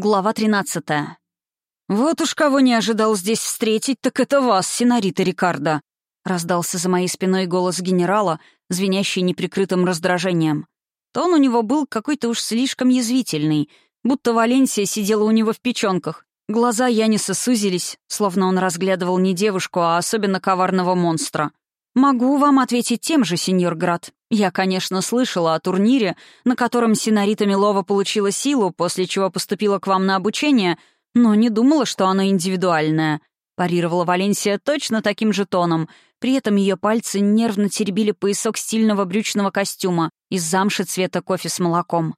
Глава 13. «Вот уж кого не ожидал здесь встретить, так это вас, сенарита Рикардо!» Раздался за моей спиной голос генерала, звенящий неприкрытым раздражением. Тон у него был какой-то уж слишком язвительный, будто Валенсия сидела у него в печенках. Глаза Яниса сузились, словно он разглядывал не девушку, а особенно коварного монстра. «Могу вам ответить тем же, сеньор Град. Я, конечно, слышала о турнире, на котором Синарита Милова получила силу, после чего поступила к вам на обучение, но не думала, что оно индивидуальное», — парировала Валенсия точно таким же тоном. При этом ее пальцы нервно теребили поясок стильного брючного костюма из замши цвета кофе с молоком.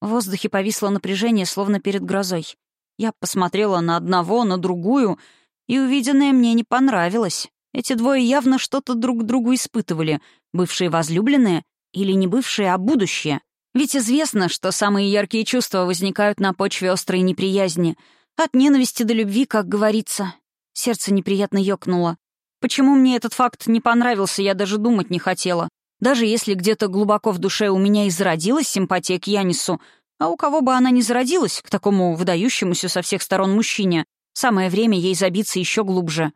В воздухе повисло напряжение, словно перед грозой. Я посмотрела на одного, на другую, и увиденное мне не понравилось. Эти двое явно что-то друг другу испытывали, бывшие возлюбленные или не бывшие, а будущее. Ведь известно, что самые яркие чувства возникают на почве острой неприязни. От ненависти до любви, как говорится. Сердце неприятно ёкнуло. Почему мне этот факт не понравился, я даже думать не хотела. Даже если где-то глубоко в душе у меня и зародилась симпатия к Янису, а у кого бы она ни зародилась, к такому выдающемуся со всех сторон мужчине, самое время ей забиться еще глубже.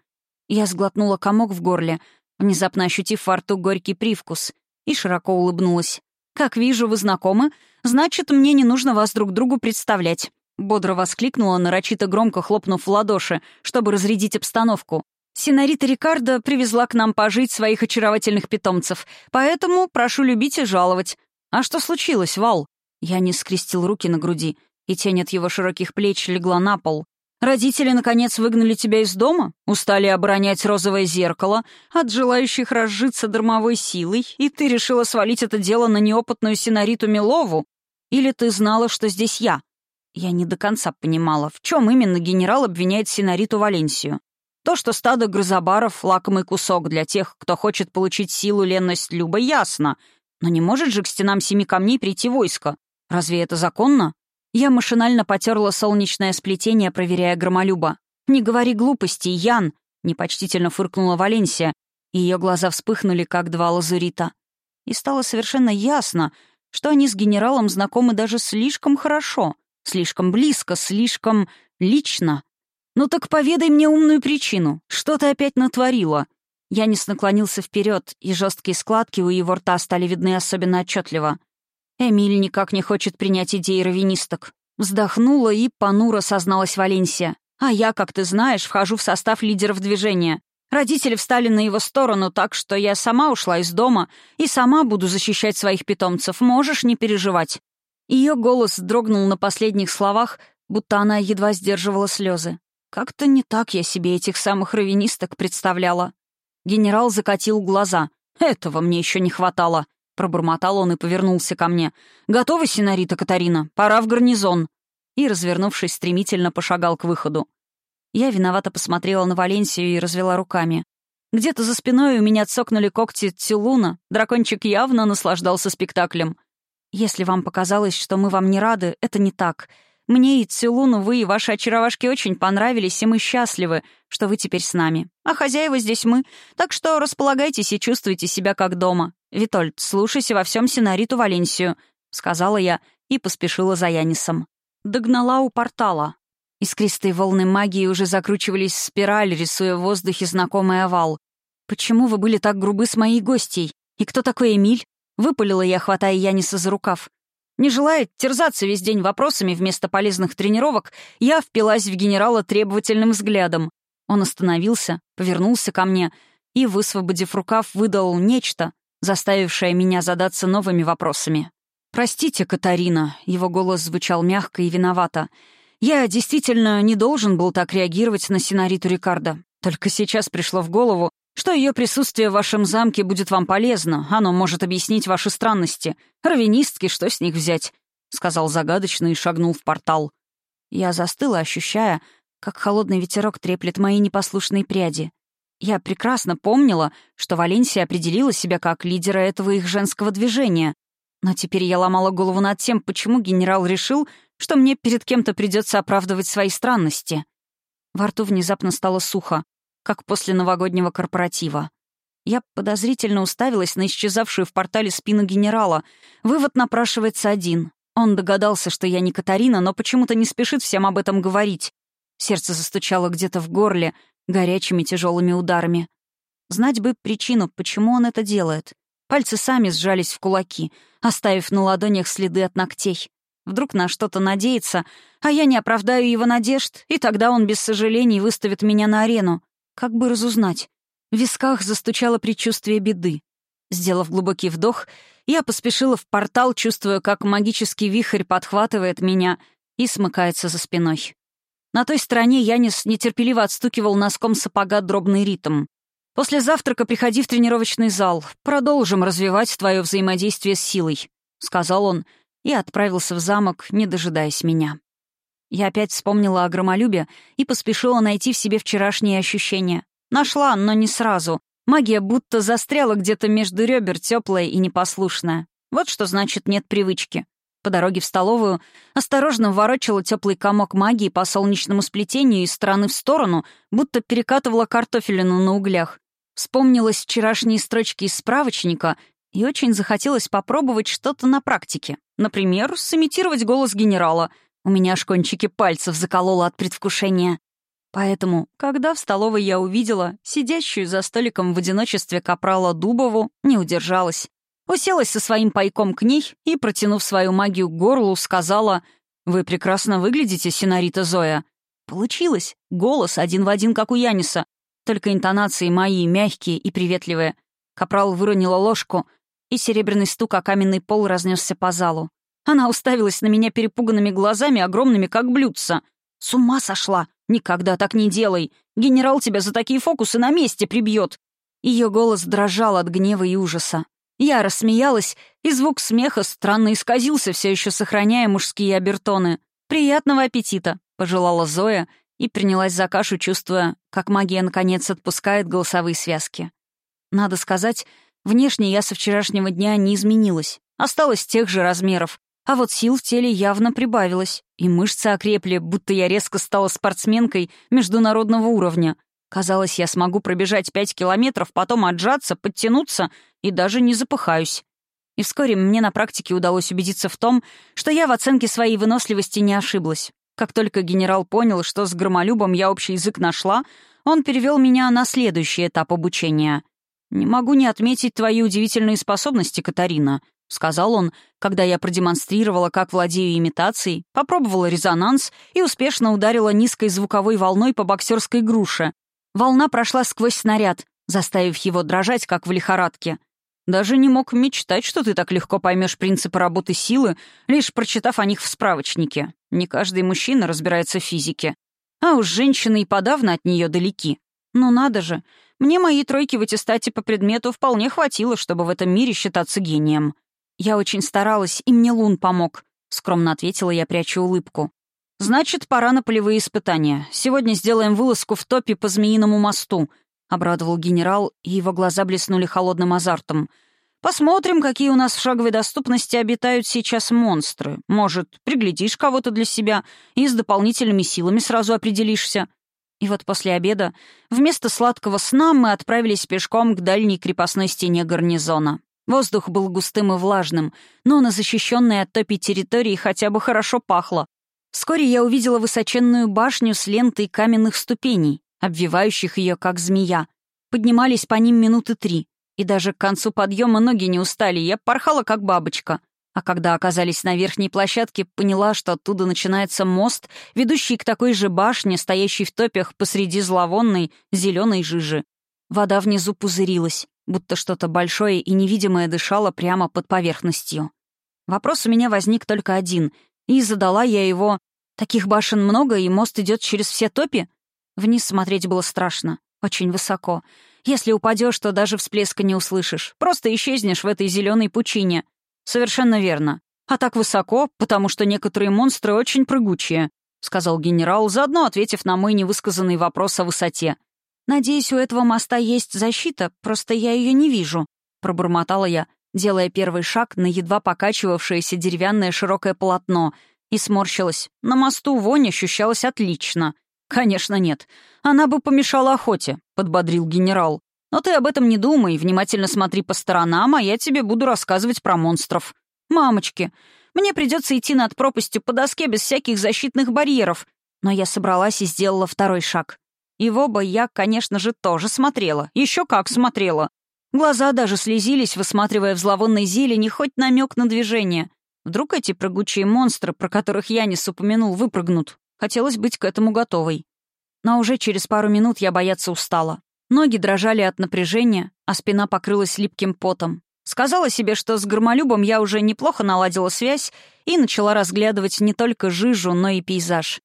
Я сглотнула комок в горле, внезапно ощутив во рту горький привкус, и широко улыбнулась. «Как вижу, вы знакомы, значит, мне не нужно вас друг другу представлять». Бодро воскликнула, нарочито громко хлопнув в ладоши, чтобы разрядить обстановку. «Синарита Рикардо привезла к нам пожить своих очаровательных питомцев, поэтому прошу любить и жаловать. А что случилось, Вал?» Я не скрестил руки на груди, и тень от его широких плеч легла на пол. Родители, наконец, выгнали тебя из дома, устали оборонять розовое зеркало от желающих разжиться дармовой силой, и ты решила свалить это дело на неопытную синариту Милову? Или ты знала, что здесь я? Я не до конца понимала, в чем именно генерал обвиняет синариту Валенсию. То, что стадо грызобаров — лакомый кусок для тех, кто хочет получить силу, ленность, люба, ясно. Но не может же к стенам семи камней прийти войско. Разве это законно? Я машинально потерла солнечное сплетение, проверяя громолюба. «Не говори глупостей, Ян!» — непочтительно фыркнула Валенсия, и ее глаза вспыхнули, как два лазурита. И стало совершенно ясно, что они с генералом знакомы даже слишком хорошо, слишком близко, слишком лично. «Ну так поведай мне умную причину. Что ты опять натворила?» Янис наклонился вперед, и жесткие складки у его рта стали видны особенно отчетливо. Эмиль никак не хочет принять идеи равенисток. Вздохнула и понуро созналась Валенсия. А я, как ты знаешь, вхожу в состав лидеров движения. Родители встали на его сторону так, что я сама ушла из дома и сама буду защищать своих питомцев. Можешь не переживать». Ее голос дрогнул на последних словах, будто она едва сдерживала слезы. Как-то не так я себе этих самых равенисток представляла. Генерал закатил глаза. «Этого мне еще не хватало. Пробормотал он и повернулся ко мне. «Готова, синарита Катарина? Пора в гарнизон!» И, развернувшись, стремительно пошагал к выходу. Я виновато посмотрела на Валенсию и развела руками. Где-то за спиной у меня цокнули когти Тюлуна. Дракончик явно наслаждался спектаклем. «Если вам показалось, что мы вам не рады, это не так. Мне и Цилуну вы и ваши очаровашки очень понравились, и мы счастливы, что вы теперь с нами. А хозяева здесь мы, так что располагайтесь и чувствуйте себя как дома. Витольд, слушайся во всем Синариту Валенсию», — сказала я и поспешила за Янисом. Догнала у портала. Искристые волны магии уже закручивались в спираль, рисуя в воздухе знакомый овал. «Почему вы были так грубы с моей гостьей? И кто такой Эмиль?» — выпалила я, хватая Яниса за рукав. Не желая терзаться весь день вопросами вместо полезных тренировок, я впилась в генерала требовательным взглядом. Он остановился, повернулся ко мне и, высвободив рукав, выдал нечто, заставившее меня задаться новыми вопросами. «Простите, Катарина», — его голос звучал мягко и виновато. «Я действительно не должен был так реагировать на синариту Рикардо. Только сейчас пришло в голову, что ее присутствие в вашем замке будет вам полезно. Оно может объяснить ваши странности. Равенистки, что с них взять?» — сказал загадочно и шагнул в портал. Я застыла, ощущая, как холодный ветерок треплет мои непослушные пряди. Я прекрасно помнила, что Валенсия определила себя как лидера этого их женского движения. Но теперь я ломала голову над тем, почему генерал решил, что мне перед кем-то придется оправдывать свои странности. Во рту внезапно стало сухо как после новогоднего корпоратива. Я подозрительно уставилась на исчезавшую в портале спину генерала. Вывод напрашивается один. Он догадался, что я не Катарина, но почему-то не спешит всем об этом говорить. Сердце застучало где-то в горле, горячими тяжелыми ударами. Знать бы причину, почему он это делает. Пальцы сами сжались в кулаки, оставив на ладонях следы от ногтей. Вдруг на что-то надеется, а я не оправдаю его надежд, и тогда он без сожалений выставит меня на арену. Как бы разузнать? В висках застучало предчувствие беды. Сделав глубокий вдох, я поспешила в портал, чувствуя, как магический вихрь подхватывает меня и смыкается за спиной. На той стороне Янис нетерпеливо отстукивал носком сапога дробный ритм. «После завтрака приходи в тренировочный зал. Продолжим развивать твое взаимодействие с силой», — сказал он и отправился в замок, не дожидаясь меня. Я опять вспомнила о громолюбе и поспешила найти в себе вчерашние ощущения. Нашла, но не сразу. Магия будто застряла где-то между ребер, теплая и непослушная. Вот что значит нет привычки. По дороге в столовую осторожно ворочала теплый комок магии по солнечному сплетению из стороны в сторону, будто перекатывала картофелину на углях. Вспомнилась вчерашние строчки из справочника, и очень захотелось попробовать что-то на практике. Например, сымитировать голос генерала. У меня аж кончики пальцев закололо от предвкушения. Поэтому, когда в столовой я увидела сидящую за столиком в одиночестве капрала Дубову, не удержалась. Уселась со своим пайком к ней и, протянув свою магию к горлу, сказала «Вы прекрасно выглядите, синарита Зоя». Получилось. Голос один в один, как у Яниса. Только интонации мои мягкие и приветливые. Капрал выронила ложку, и серебряный стук о каменный пол разнесся по залу. Она уставилась на меня перепуганными глазами, огромными, как блюдца. «С ума сошла! Никогда так не делай! Генерал тебя за такие фокусы на месте прибьет!» Ее голос дрожал от гнева и ужаса. Я рассмеялась, и звук смеха странно исказился, все еще сохраняя мужские обертоны. «Приятного аппетита!» — пожелала Зоя и принялась за кашу, чувствуя, как магия наконец отпускает голосовые связки. Надо сказать, внешне я со вчерашнего дня не изменилась, осталась тех же размеров, а вот сил в теле явно прибавилось, и мышцы окрепли, будто я резко стала спортсменкой международного уровня. Казалось, я смогу пробежать пять километров, потом отжаться, подтянуться и даже не запыхаюсь. И вскоре мне на практике удалось убедиться в том, что я в оценке своей выносливости не ошиблась. Как только генерал понял, что с громолюбом я общий язык нашла, он перевел меня на следующий этап обучения. «Не могу не отметить твои удивительные способности, Катарина», — сказал он, когда я продемонстрировала, как владею имитацией, попробовала резонанс и успешно ударила низкой звуковой волной по боксерской груше. Волна прошла сквозь снаряд, заставив его дрожать, как в лихорадке. Даже не мог мечтать, что ты так легко поймешь принципы работы силы, лишь прочитав о них в справочнике. Не каждый мужчина разбирается в физике. А уж женщины и подавно от нее далеки. Ну надо же, мне моей тройки в аттестате по предмету вполне хватило, чтобы в этом мире считаться гением. «Я очень старалась, и мне Лун помог», — скромно ответила я, пряча улыбку. «Значит, пора на полевые испытания. Сегодня сделаем вылазку в топе по Змеиному мосту», — обрадовал генерал, и его глаза блеснули холодным азартом. «Посмотрим, какие у нас в шаговой доступности обитают сейчас монстры. Может, приглядишь кого-то для себя и с дополнительными силами сразу определишься». И вот после обеда вместо сладкого сна мы отправились пешком к дальней крепостной стене гарнизона. Воздух был густым и влажным, но на защищенной от топи территории хотя бы хорошо пахло. Вскоре я увидела высоченную башню с лентой каменных ступеней, обвивающих ее как змея. Поднимались по ним минуты три, и даже к концу подъема ноги не устали, я порхала как бабочка. А когда оказались на верхней площадке, поняла, что оттуда начинается мост, ведущий к такой же башне, стоящей в топях посреди зловонной зеленой жижи. Вода внизу пузырилась будто что-то большое и невидимое дышало прямо под поверхностью. Вопрос у меня возник только один, и задала я его «Таких башен много, и мост идет через все топи?» Вниз смотреть было страшно, очень высоко. Если упадешь, то даже всплеска не услышишь. Просто исчезнешь в этой зеленой пучине. Совершенно верно. А так высоко, потому что некоторые монстры очень прыгучие, сказал генерал, заодно ответив на мой невысказанный вопрос о высоте. «Надеюсь, у этого моста есть защита, просто я ее не вижу», — пробормотала я, делая первый шаг на едва покачивавшееся деревянное широкое полотно, и сморщилась. На мосту вонь ощущалась отлично. «Конечно нет. Она бы помешала охоте», — подбодрил генерал. «Но ты об этом не думай, внимательно смотри по сторонам, а я тебе буду рассказывать про монстров. Мамочки, Мне придется идти над пропастью по доске без всяких защитных барьеров. Но я собралась и сделала второй шаг. И в оба я, конечно же, тоже смотрела. Еще как смотрела. Глаза даже слезились, высматривая в зловонной зелени хоть намек на движение. Вдруг эти прыгучие монстры, про которых Янис упомянул, выпрыгнут. Хотелось быть к этому готовой. Но уже через пару минут я бояться устала. Ноги дрожали от напряжения, а спина покрылась липким потом. Сказала себе, что с Громолюбом я уже неплохо наладила связь и начала разглядывать не только жижу, но и пейзаж.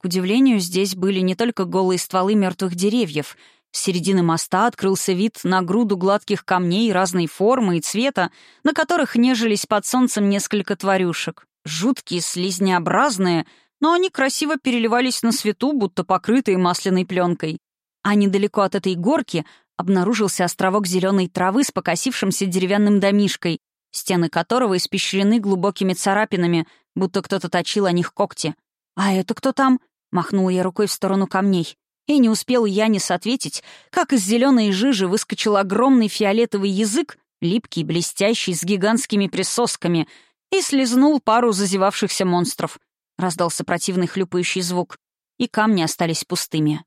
К удивлению, здесь были не только голые стволы мертвых деревьев. С середины моста открылся вид на груду гладких камней разной формы и цвета, на которых нежились под солнцем несколько тварюшек. Жуткие, слизнеобразные, но они красиво переливались на свету, будто покрытые масляной пленкой. А недалеко от этой горки обнаружился островок зеленой травы с покосившимся деревянным домишкой, стены которого испещрены глубокими царапинами, будто кто-то точил о них когти. «А это кто там?» — махнула я рукой в сторону камней. И не успел Янис ответить, как из зеленой жижи выскочил огромный фиолетовый язык, липкий, блестящий, с гигантскими присосками, и слезнул пару зазевавшихся монстров. Раздался противный хлюпающий звук, и камни остались пустыми.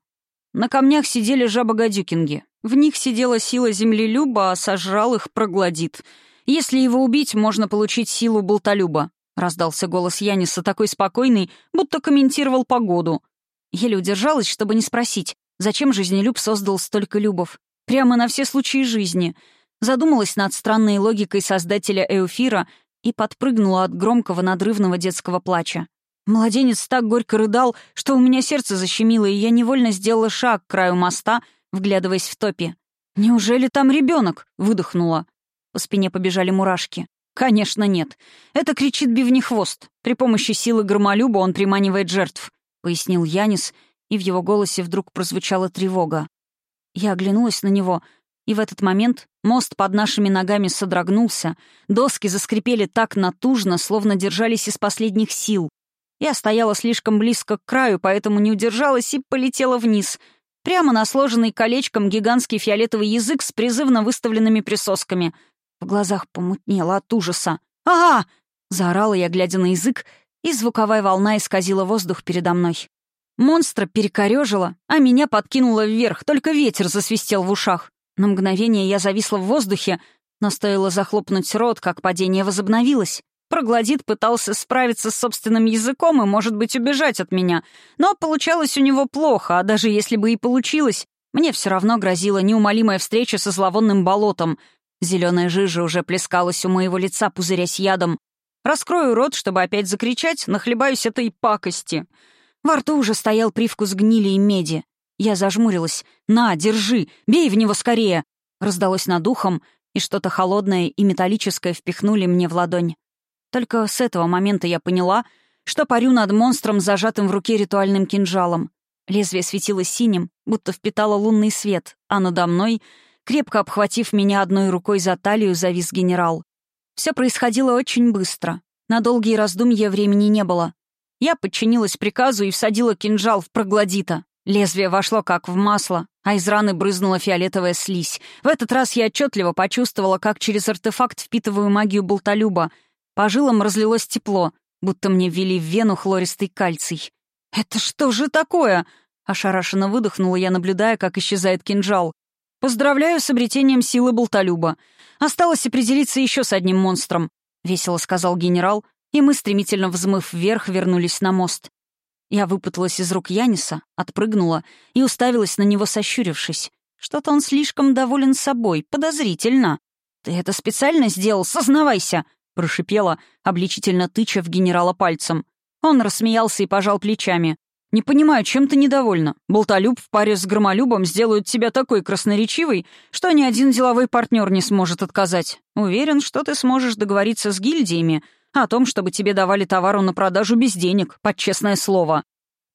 На камнях сидели жабогадюкинги. В них сидела сила землелюба, а сожрал их проглотит. Если его убить, можно получить силу болтолюба. Раздался голос Яниса такой спокойный, будто комментировал погоду. Еле удержалась, чтобы не спросить, зачем жизнелюб создал столько любов. Прямо на все случаи жизни. Задумалась над странной логикой создателя Эуфира и подпрыгнула от громкого надрывного детского плача. Младенец так горько рыдал, что у меня сердце защемило, и я невольно сделала шаг к краю моста — вглядываясь в топи. «Неужели там ребенок? выдохнула. По спине побежали мурашки. «Конечно нет. Это кричит бивнехвост. При помощи силы громолюба он приманивает жертв», — пояснил Янис, и в его голосе вдруг прозвучала тревога. Я оглянулась на него, и в этот момент мост под нашими ногами содрогнулся, доски заскрипели так натужно, словно держались из последних сил. Я стояла слишком близко к краю, поэтому не удержалась и полетела вниз — Прямо на сложенный колечком гигантский фиолетовый язык с призывно выставленными присосками. В глазах помутнело от ужаса. «Ага!» — заорала я, глядя на язык, и звуковая волна исказила воздух передо мной. Монстра перекорёжило, а меня подкинуло вверх, только ветер засвистел в ушах. На мгновение я зависла в воздухе, но стоило захлопнуть рот, как падение возобновилось. Проглодит пытался справиться с собственным языком и, может быть, убежать от меня. Но получалось у него плохо, а даже если бы и получилось, мне все равно грозила неумолимая встреча со зловонным болотом. Зеленая жижа уже плескалась у моего лица, пузырясь ядом. Раскрою рот, чтобы опять закричать, нахлебаюсь этой пакости. Во рту уже стоял привкус гнили и меди. Я зажмурилась. «На, держи! Бей в него скорее!» Раздалось над ухом, и что-то холодное и металлическое впихнули мне в ладонь. Только с этого момента я поняла, что парю над монстром, зажатым в руке ритуальным кинжалом. Лезвие светило синим, будто впитало лунный свет, а надо мной, крепко обхватив меня одной рукой за талию, завис генерал. Все происходило очень быстро. На долгие раздумья времени не было. Я подчинилась приказу и всадила кинжал в проглодита. Лезвие вошло как в масло, а из раны брызнула фиолетовая слизь. В этот раз я отчетливо почувствовала, как через артефакт впитываю магию болтолюба — по жилам разлилось тепло, будто мне ввели в вену хлористый кальций. «Это что же такое?» — ошарашенно выдохнула я, наблюдая, как исчезает кинжал. «Поздравляю с обретением силы болтолюба. Осталось определиться еще с одним монстром», — весело сказал генерал, и мы, стремительно взмыв вверх, вернулись на мост. Я выпуталась из рук Яниса, отпрыгнула и уставилась на него, сощурившись. Что-то он слишком доволен собой, подозрительно. «Ты это специально сделал? Сознавайся!» — прошипела, обличительно тыча в генерала пальцем. Он рассмеялся и пожал плечами. «Не понимаю, чем ты недовольна? Болтолюб в паре с громолюбом сделают тебя такой красноречивой, что ни один деловой партнер не сможет отказать. Уверен, что ты сможешь договориться с гильдиями о том, чтобы тебе давали товару на продажу без денег, под честное слово».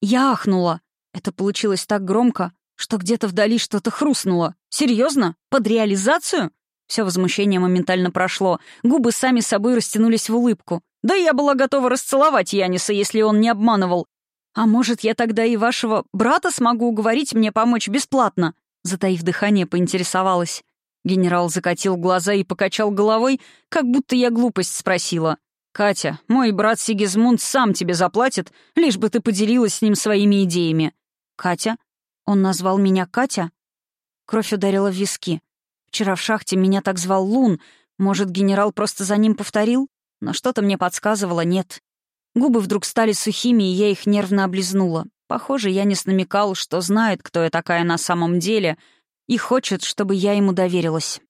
Я ахнула. Это получилось так громко, что где-то вдали что-то хрустнуло. Серьезно? Под реализацию? Все возмущение моментально прошло. Губы сами собой растянулись в улыбку. Да я была готова расцеловать Яниса, если он не обманывал. А может, я тогда и вашего брата смогу уговорить мне помочь бесплатно? Затаив дыхание, поинтересовалась. Генерал закатил глаза и покачал головой, как будто я глупость спросила. «Катя, мой брат Сигизмунд сам тебе заплатит, лишь бы ты поделилась с ним своими идеями». «Катя? Он назвал меня Катя?» Кровь ударила в виски. Вчера в шахте меня так звал Лун. Может, генерал просто за ним повторил? Но что-то мне подсказывало нет. Губы вдруг стали сухими, и я их нервно облизнула. Похоже, я не намекал, что знает, кто я такая на самом деле, и хочет, чтобы я ему доверилась.